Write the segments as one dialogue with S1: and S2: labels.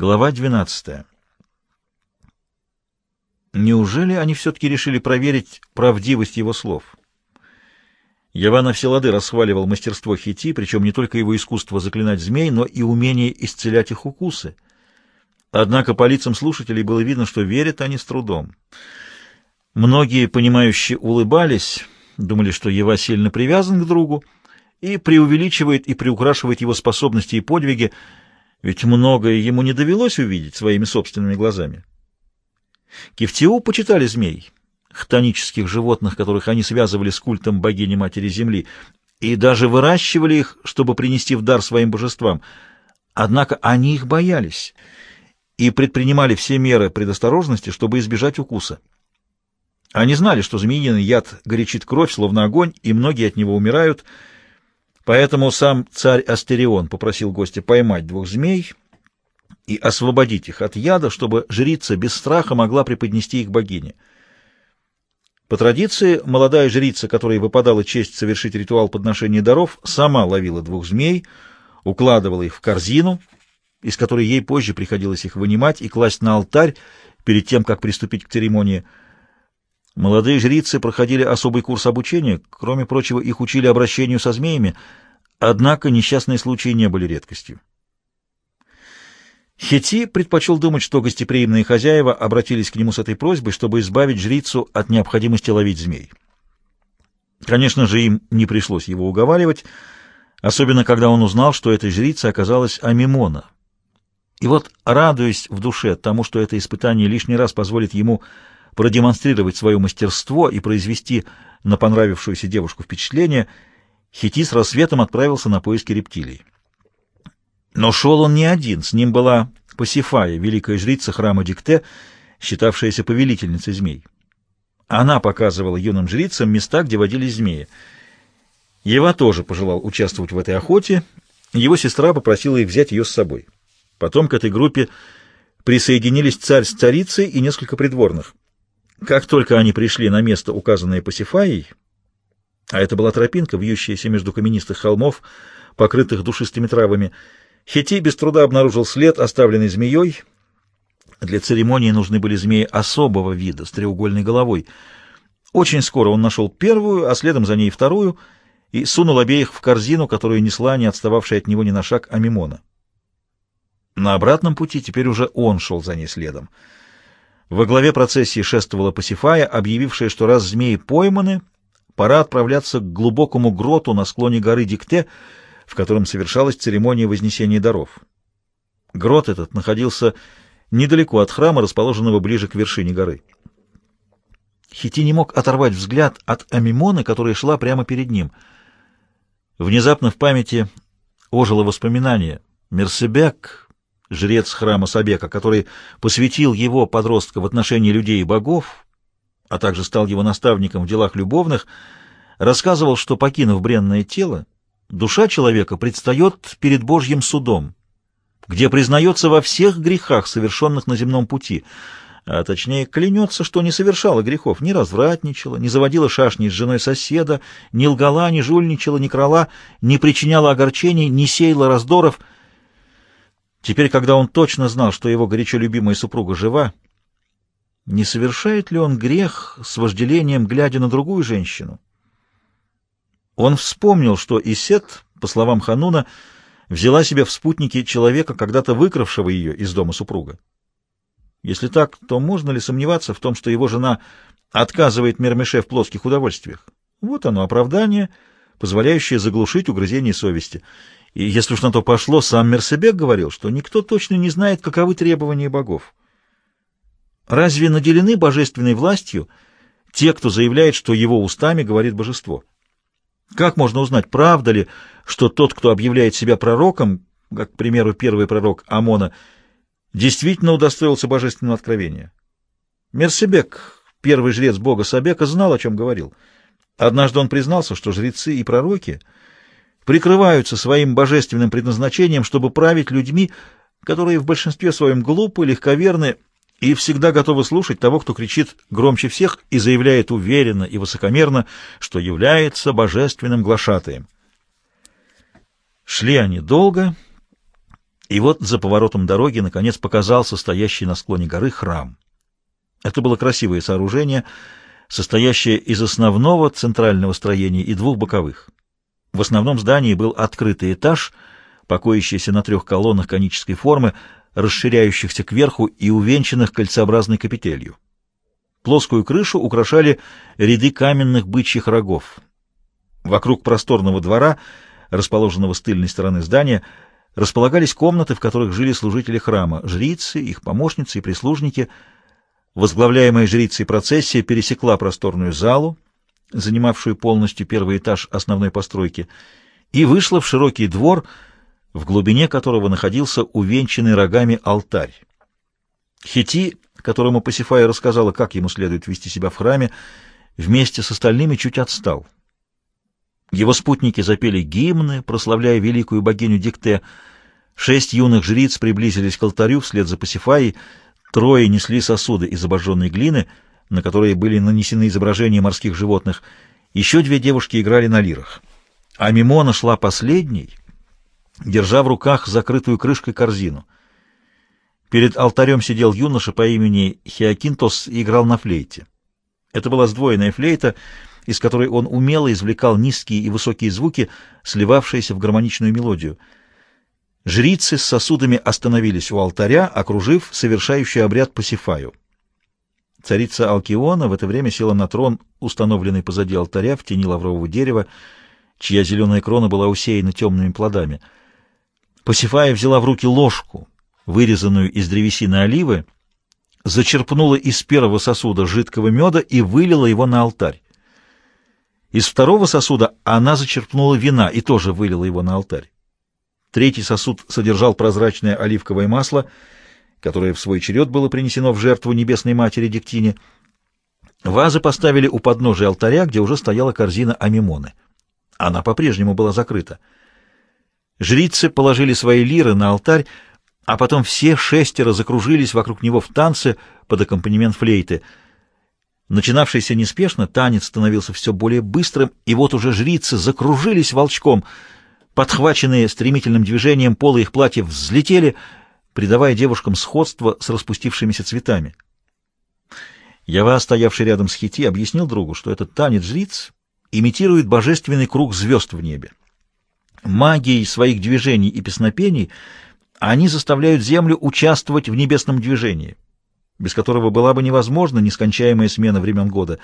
S1: Глава 12. Неужели они все-таки решили проверить правдивость его слов? Ява на все лады расхваливал мастерство Хити, причем не только его искусство заклинать змей, но и умение исцелять их укусы. Однако по лицам слушателей было видно, что верят они с трудом. Многие, понимающие, улыбались, думали, что Ева сильно привязан к другу, и преувеличивает и приукрашивает его способности и подвиги, ведь многое ему не довелось увидеть своими собственными глазами. Кефтиу почитали змей, хтонических животных, которых они связывали с культом богини-матери Земли, и даже выращивали их, чтобы принести в дар своим божествам. Однако они их боялись и предпринимали все меры предосторожности, чтобы избежать укуса. Они знали, что змеиный яд горячит кровь, словно огонь, и многие от него умирают, поэтому сам царь Астерион попросил гостя поймать двух змей и освободить их от яда, чтобы жрица без страха могла преподнести их богине. По традиции, молодая жрица, которой выпадала честь совершить ритуал подношения даров, сама ловила двух змей, укладывала их в корзину, из которой ей позже приходилось их вынимать и класть на алтарь перед тем, как приступить к церемонии. Молодые жрицы проходили особый курс обучения, кроме прочего, их учили обращению со змеями, однако несчастные случаи не были редкостью. Хети предпочел думать, что гостеприимные хозяева обратились к нему с этой просьбой, чтобы избавить жрицу от необходимости ловить змей. Конечно же, им не пришлось его уговаривать, особенно когда он узнал, что этой жрицей оказалась Амимона. И вот, радуясь в душе тому, что это испытание лишний раз позволит ему продемонстрировать свое мастерство и произвести на понравившуюся девушку впечатление, Хити с рассветом отправился на поиски рептилий. Но шел он не один, с ним была Пасифая, великая жрица храма Дикте, считавшаяся повелительницей змей. Она показывала юным жрицам места, где водились змеи. Ева тоже пожелал участвовать в этой охоте, его сестра попросила их взять ее с собой. Потом к этой группе присоединились царь с царицей и несколько придворных. Как только они пришли на место, указанное Пасифаей, а это была тропинка, вьющаяся между каменистых холмов, покрытых душистыми травами, Хети без труда обнаружил след, оставленный змеей. Для церемонии нужны были змеи особого вида, с треугольной головой. Очень скоро он нашел первую, а следом за ней вторую, и сунул обеих в корзину, которую несла не отстававшая от него ни на шаг Амимона. На обратном пути теперь уже он шел за ней следом. Во главе процессии шествовала Пасифая, объявившая, что раз змеи пойманы, пора отправляться к глубокому гроту на склоне горы Дикте, в котором совершалась церемония вознесения даров. Грот этот находился недалеко от храма, расположенного ближе к вершине горы. Хити не мог оторвать взгляд от Амимоны, которая шла прямо перед ним. Внезапно в памяти ожило воспоминание. Мерсебек, жрец храма Сабека, который посвятил его, подростка, в отношении людей и богов, а также стал его наставником в делах любовных, рассказывал, что, покинув бренное тело, душа человека предстает перед Божьим судом, где признается во всех грехах, совершенных на земном пути, а точнее клянется, что не совершала грехов, не развратничала, не заводила шашни с женой соседа, не лгала, не жульничала, не крала, не причиняла огорчений, не сеяла раздоров. Теперь, когда он точно знал, что его горячо любимая супруга жива, не совершает ли он грех с вожделением, глядя на другую женщину? Он вспомнил, что Исет, по словам Хануна, взяла себе в спутники человека, когда-то выкравшего ее из дома супруга. Если так, то можно ли сомневаться в том, что его жена отказывает Мермеше в плоских удовольствиях? Вот оно, оправдание, позволяющее заглушить угрызение совести. И если уж на то пошло, сам Мерсебек говорил, что никто точно не знает, каковы требования богов. Разве наделены божественной властью те, кто заявляет, что его устами говорит божество? Как можно узнать, правда ли, что тот, кто объявляет себя пророком, как, к примеру, первый пророк Амона, действительно удостоился божественного откровения? Мерсебек, первый жрец бога Сабека, знал, о чем говорил. Однажды он признался, что жрецы и пророки прикрываются своим божественным предназначением, чтобы править людьми, которые в большинстве своем глупы, легковерны и всегда готовы слушать того, кто кричит громче всех и заявляет уверенно и высокомерно, что является божественным глашатаем. Шли они долго, И вот за поворотом дороги, наконец, показался стоящий на склоне горы храм. Это было красивое сооружение, состоящее из основного центрального строения и двух боковых. В основном здании был открытый этаж, покоящийся на трех колоннах конической формы, расширяющихся кверху и увенчанных кольцеобразной капителью. Плоскую крышу украшали ряды каменных бычьих рогов. Вокруг просторного двора, расположенного с тыльной стороны здания, располагались комнаты, в которых жили служители храма, жрицы, их помощницы и прислужники. Возглавляемая жрицей процессия пересекла просторную залу, занимавшую полностью первый этаж основной постройки, и вышла в широкий двор, в глубине которого находился увенчанный рогами алтарь. Хити, которому Пасифая рассказала, как ему следует вести себя в храме, вместе с остальными чуть отстал. Его спутники запели гимны, прославляя великую богиню Дикте. Шесть юных жриц приблизились к алтарю вслед за Пасифаей, трое несли сосуды из обожженной глины — на которые были нанесены изображения морских животных. Еще две девушки играли на лирах. А Мимона шла последней, держа в руках закрытую крышкой корзину. Перед алтарем сидел юноша по имени Хиакинтос и играл на флейте. Это была сдвоенная флейта, из которой он умело извлекал низкие и высокие звуки, сливавшиеся в гармоничную мелодию. Жрицы с сосудами остановились у алтаря, окружив совершающий обряд Пасифаю. Царица Алкиона в это время села на трон, установленный позади алтаря в тени лаврового дерева, чья зеленая крона была усеяна темными плодами. Пасифая взяла в руки ложку, вырезанную из древесины оливы, зачерпнула из первого сосуда жидкого меда и вылила его на алтарь. Из второго сосуда она зачерпнула вина и тоже вылила его на алтарь. Третий сосуд содержал прозрачное оливковое масло — которое в свой черед было принесено в жертву Небесной Матери Диктине. Вазы поставили у подножия алтаря, где уже стояла корзина амимоны. Она по-прежнему была закрыта. Жрицы положили свои лиры на алтарь, а потом все шестеро закружились вокруг него в танце под аккомпанемент флейты. Начинавшийся неспешно, танец становился все более быстрым, и вот уже жрицы закружились волчком. Подхваченные стремительным движением полы их платьев взлетели — придавая девушкам сходство с распустившимися цветами. Ява, стоявший рядом с Хити, объяснил другу, что этот танец жриц имитирует божественный круг звезд в небе. Магией своих движений и песнопений они заставляют Землю участвовать в небесном движении, без которого была бы невозможна нескончаемая смена времен года.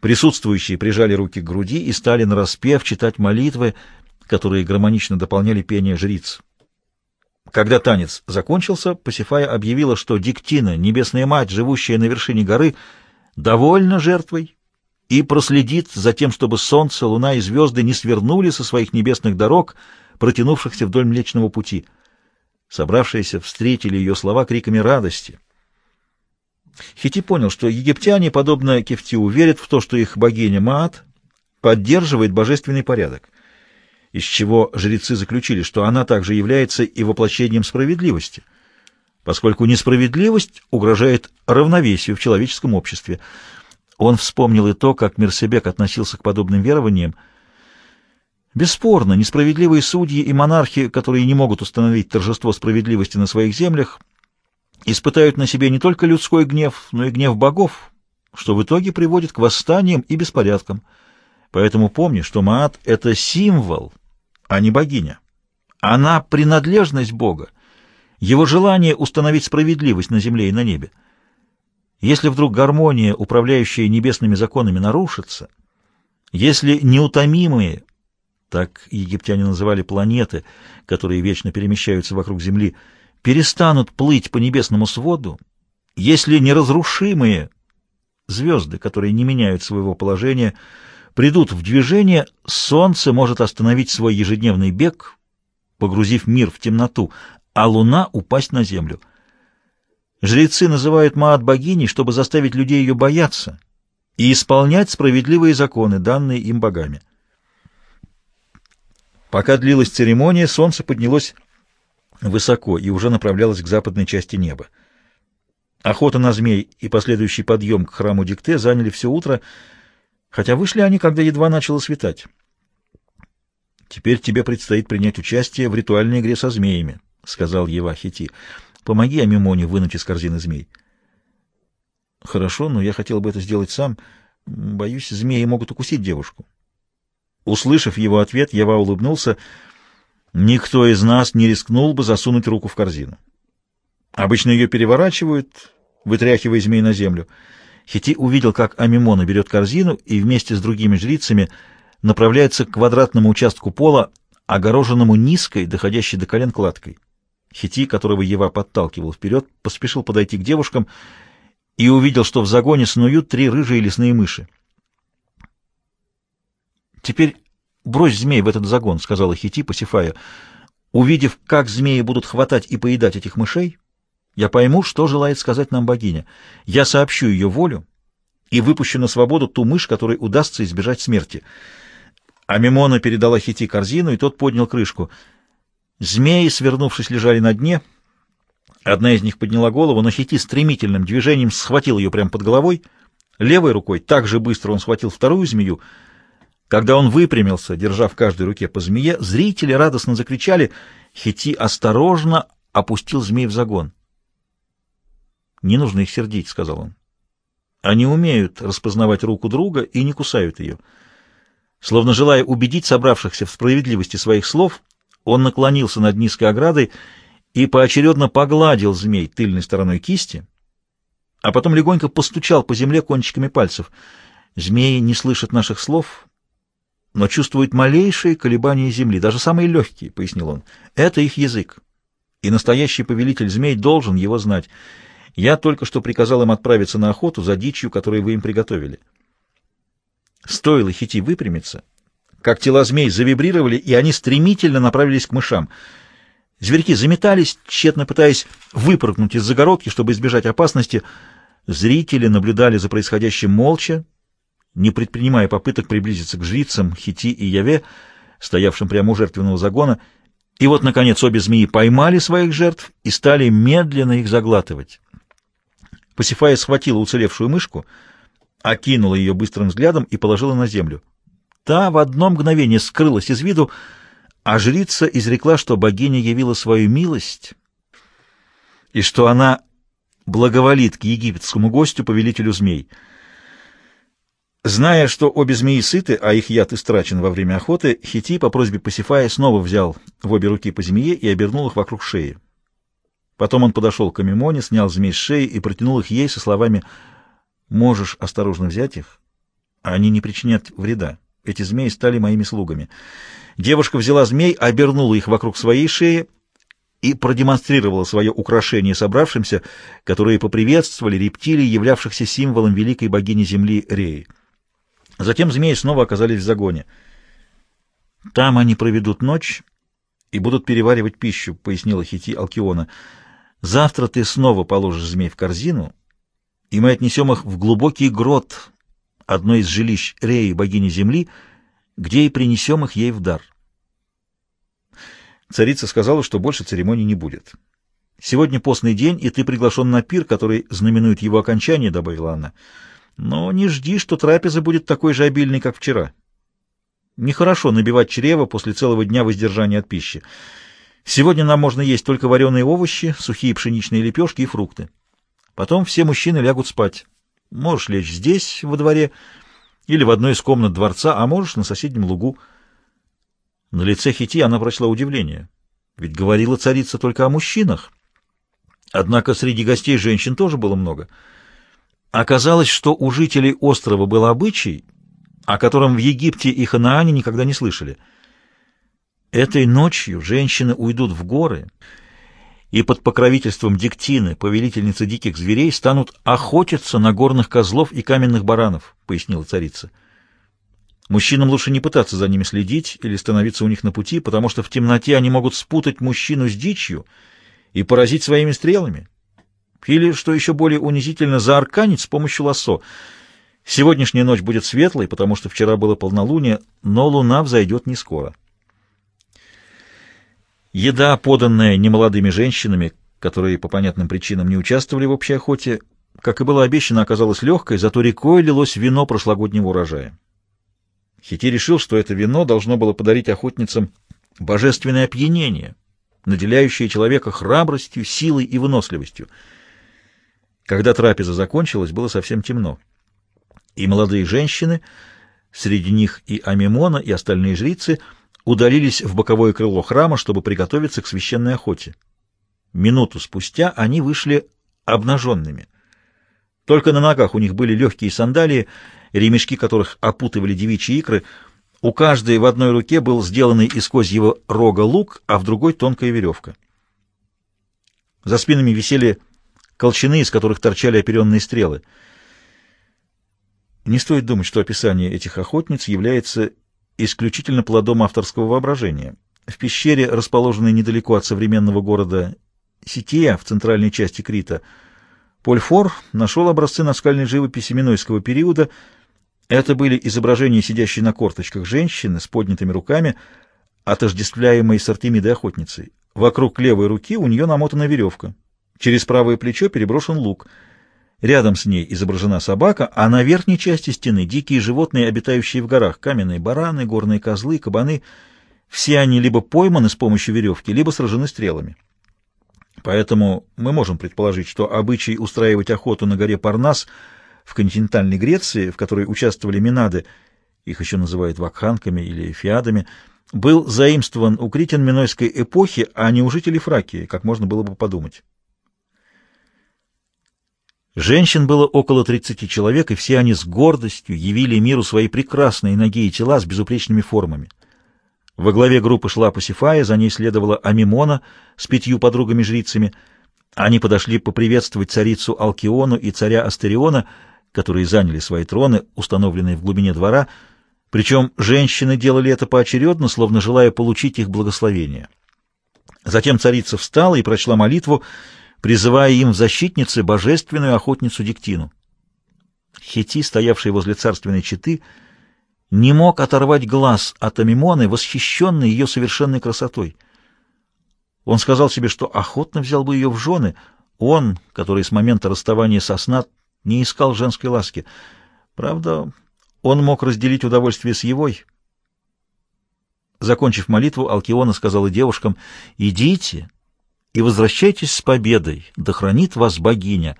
S1: Присутствующие прижали руки к груди и стали нараспев читать молитвы, которые гармонично дополняли пение жриц. Когда танец закончился, Пасифая объявила, что Диктина, небесная мать, живущая на вершине горы, довольна жертвой и проследит за тем, чтобы солнце, луна и звезды не свернули со своих небесных дорог, протянувшихся вдоль Млечного Пути. Собравшиеся встретили ее слова криками радости. Хити понял, что египтяне, подобно Кефтиу, верят в то, что их богиня Маат поддерживает божественный порядок — из чего жрецы заключили, что она также является и воплощением справедливости, поскольку несправедливость угрожает равновесию в человеческом обществе. Он вспомнил и то, как Мерсебек относился к подобным верованиям. Бесспорно, несправедливые судьи и монархи, которые не могут установить торжество справедливости на своих землях, испытают на себе не только людской гнев, но и гнев богов, что в итоге приводит к восстаниям и беспорядкам. Поэтому помни, что Маат — это символ, а не богиня. Она — принадлежность Бога, его желание установить справедливость на земле и на небе. Если вдруг гармония, управляющая небесными законами, нарушится, если неутомимые, так египтяне называли планеты, которые вечно перемещаются вокруг Земли, перестанут плыть по небесному своду, если неразрушимые звезды, которые не меняют своего положения, придут в движение, солнце может остановить свой ежедневный бег, погрузив мир в темноту, а луна упасть на землю. Жрецы называют Маат богиней, чтобы заставить людей ее бояться и исполнять справедливые законы, данные им богами. Пока длилась церемония, солнце поднялось высоко и уже направлялось к западной части неба. Охота на змей и последующий подъем к храму Дикте заняли все утро, хотя вышли они, когда едва начало светать. Теперь тебе предстоит принять участие в ритуальной игре со змеями. — сказал Ева Хити. — Помоги Амимоне вынуть из корзины змей. — Хорошо, но я хотел бы это сделать сам. Боюсь, змеи могут укусить девушку. Услышав его ответ, Ева улыбнулся. Никто из нас не рискнул бы засунуть руку в корзину. Обычно ее переворачивают, вытряхивая змей на землю. Хити увидел, как Амимона берет корзину и вместе с другими жрицами направляется к квадратному участку пола, огороженному низкой, доходящей до колен кладкой. Хити, которого Ева подталкивал вперед, поспешил подойти к девушкам и увидел, что в загоне снуют три рыжие лесные мыши. «Теперь брось змей в этот загон», — сказала Хити, посифая. «Увидев, как змеи будут хватать и поедать этих мышей, я пойму, что желает сказать нам богиня. Я сообщу ее волю и выпущу на свободу ту мышь, которой удастся избежать смерти». А Мимона передала Хити корзину, и тот поднял крышку. Змеи, свернувшись, лежали на дне. Одна из них подняла голову, но Хити стремительным движением схватил ее прямо под головой. Левой рукой так же быстро он схватил вторую змею. Когда он выпрямился, держа в каждой руке по змее, зрители радостно закричали. Хити осторожно опустил змей в загон. «Не нужно их сердить», — сказал он. «Они умеют распознавать руку друга и не кусают ее». Словно желая убедить собравшихся в справедливости своих слов, он наклонился над низкой оградой и поочередно погладил змей тыльной стороной кисти, а потом легонько постучал по земле кончиками пальцев. Змеи не слышат наших слов, но чувствуют малейшие колебания земли, даже самые легкие, — пояснил он. Это их язык, и настоящий повелитель змей должен его знать. Я только что приказал им отправиться на охоту за дичью, которую вы им приготовили. Стоило Хити выпрямиться, как тела змей завибрировали, и они стремительно направились к мышам. Зверьки заметались, тщетно пытаясь выпрыгнуть из загородки, чтобы избежать опасности. Зрители наблюдали за происходящим молча, не предпринимая попыток приблизиться к жрицам Хити и Яве, стоявшим прямо у жертвенного загона. И вот, наконец, обе змеи поймали своих жертв и стали медленно их заглатывать. Пасифая схватила уцелевшую мышку — окинула ее быстрым взглядом и положила на землю. Та в одно мгновение скрылась из виду, а жрица изрекла, что богиня явила свою милость и что она благоволит к египетскому гостю, повелителю змей. Зная, что обе змеи сыты, а их яд истрачен во время охоты, Хити по просьбе Пасифая снова взял в обе руки по змее и обернул их вокруг шеи. Потом он подошел к Амимоне, снял змей с шеи и протянул их ей со словами Можешь осторожно взять их, они не причинят вреда. Эти змеи стали моими слугами. Девушка взяла змей, обернула их вокруг своей шеи и продемонстрировала свое украшение собравшимся, которые поприветствовали рептилий, являвшихся символом великой богини земли Реи. Затем змеи снова оказались в загоне. «Там они проведут ночь и будут переваривать пищу», — пояснила Хити Алкиона. «Завтра ты снова положишь змей в корзину» и мы отнесем их в глубокий грот, одно из жилищ Реи, богини земли, где и принесем их ей в дар. Царица сказала, что больше церемоний не будет. «Сегодня постный день, и ты приглашен на пир, который знаменует его окончание», — добавила она. «Но не жди, что трапеза будет такой же обильной, как вчера. Нехорошо набивать чрево после целого дня воздержания от пищи. Сегодня нам можно есть только вареные овощи, сухие пшеничные лепешки и фрукты. Потом все мужчины лягут спать. Можешь лечь здесь, во дворе, или в одной из комнат дворца, а можешь на соседнем лугу. На лице Хити она прочла удивление. Ведь говорила царица только о мужчинах. Однако среди гостей женщин тоже было много. Оказалось, что у жителей острова был обычай, о котором в Египте и Ханаане никогда не слышали. Этой ночью женщины уйдут в горы и под покровительством Диктины, повелительницы диких зверей, станут охотиться на горных козлов и каменных баранов, — пояснила царица. Мужчинам лучше не пытаться за ними следить или становиться у них на пути, потому что в темноте они могут спутать мужчину с дичью и поразить своими стрелами. Или, что еще более унизительно, заарканить с помощью лассо. Сегодняшняя ночь будет светлой, потому что вчера было полнолуние, но луна взойдет не скоро. Еда, поданная немолодыми женщинами, которые по понятным причинам не участвовали в общей охоте, как и было обещано, оказалась легкой, зато рекой лилось вино прошлогоднего урожая. Хити решил, что это вино должно было подарить охотницам божественное опьянение, наделяющее человека храбростью, силой и выносливостью. Когда трапеза закончилась, было совсем темно. И молодые женщины, среди них и Амимона, и остальные жрицы, удалились в боковое крыло храма, чтобы приготовиться к священной охоте. Минуту спустя они вышли обнаженными. Только на ногах у них были легкие сандалии, ремешки которых опутывали девичьи икры. У каждой в одной руке был сделанный из козьего рога лук, а в другой тонкая веревка. За спинами висели колчаны, из которых торчали оперенные стрелы. Не стоит думать, что описание этих охотниц является исключительно плодом авторского воображения. В пещере, расположенной недалеко от современного города Сития, в центральной части Крита, Поль Фор нашел образцы наскальной живописи Минойского периода. Это были изображения сидящей на корточках женщины с поднятыми руками, отождествляемой с Артемидой охотницей. Вокруг левой руки у нее намотана веревка. Через правое плечо переброшен лук. Рядом с ней изображена собака, а на верхней части стены дикие животные, обитающие в горах, каменные бараны, горные козлы, кабаны. Все они либо пойманы с помощью веревки, либо сражены стрелами. Поэтому мы можем предположить, что обычай устраивать охоту на горе Парнас в континентальной Греции, в которой участвовали минады, их еще называют вакханками или фиадами, был заимствован у критин Минойской эпохи, а не у жителей Фракии, как можно было бы подумать. Женщин было около 30 человек, и все они с гордостью явили миру свои прекрасные ноги и тела с безупречными формами. Во главе группы шла Пасифая, за ней следовала Амимона с пятью подругами-жрицами. Они подошли поприветствовать царицу Алкиону и царя Астериона, которые заняли свои троны, установленные в глубине двора, причем женщины делали это поочередно, словно желая получить их благословение. Затем царица встала и прочла молитву, призывая им в защитнице божественную охотницу Диктину. Хети, стоявший возле царственной четы, — не мог оторвать глаз от Амимоны, восхищенный ее совершенной красотой. Он сказал себе, что охотно взял бы ее в жены, он, который с момента расставания со сна не искал женской ласки. Правда, он мог разделить удовольствие с Евой. Закончив молитву, Алкиона сказала девушкам, «Идите и возвращайтесь с победой, да хранит вас богиня».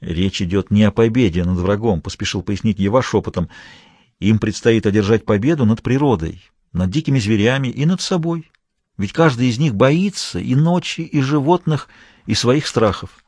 S1: «Речь идет не о победе над врагом», — поспешил пояснить Ева шепотом, — им предстоит одержать победу над природой, над дикими зверями и над собой. Ведь каждый из них боится и ночи, и животных, и своих страхов.